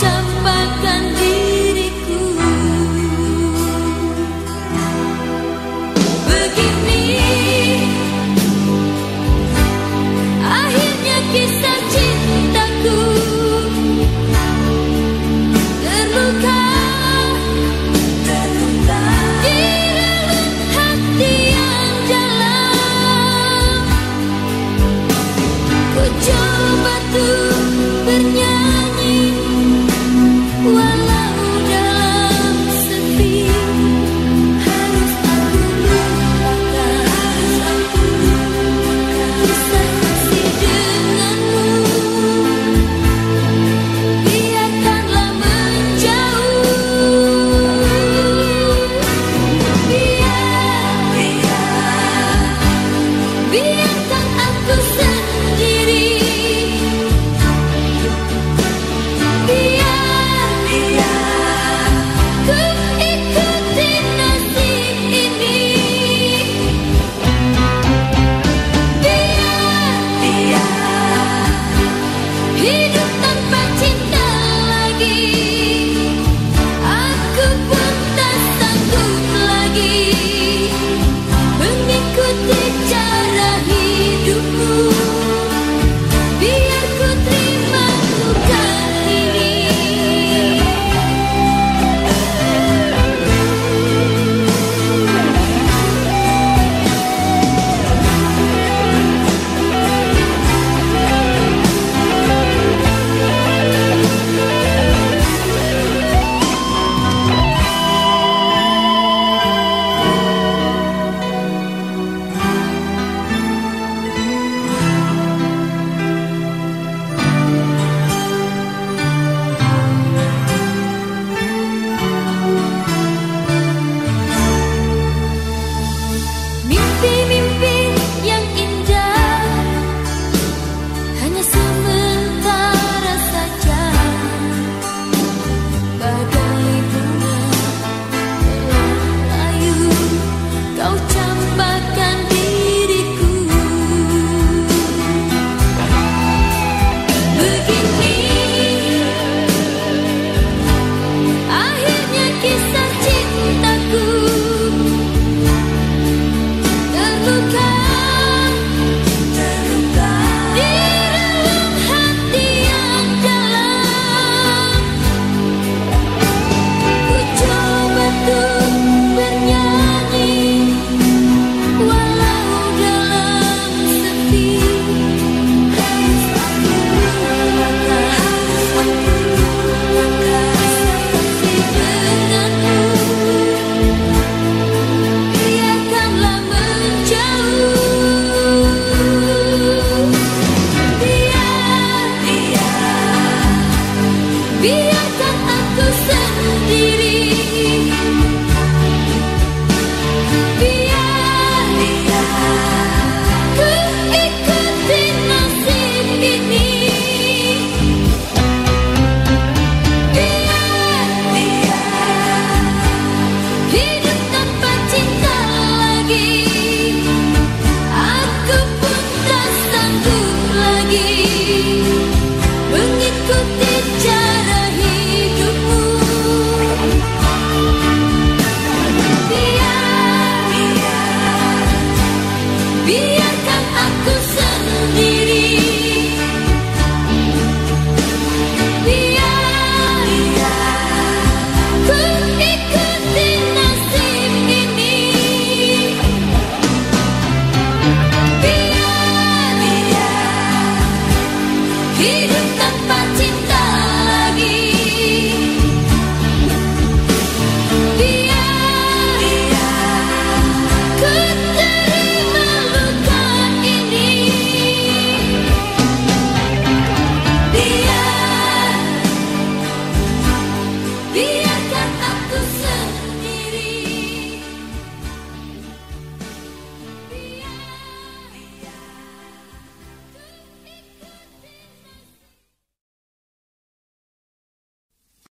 점 He biarkan aku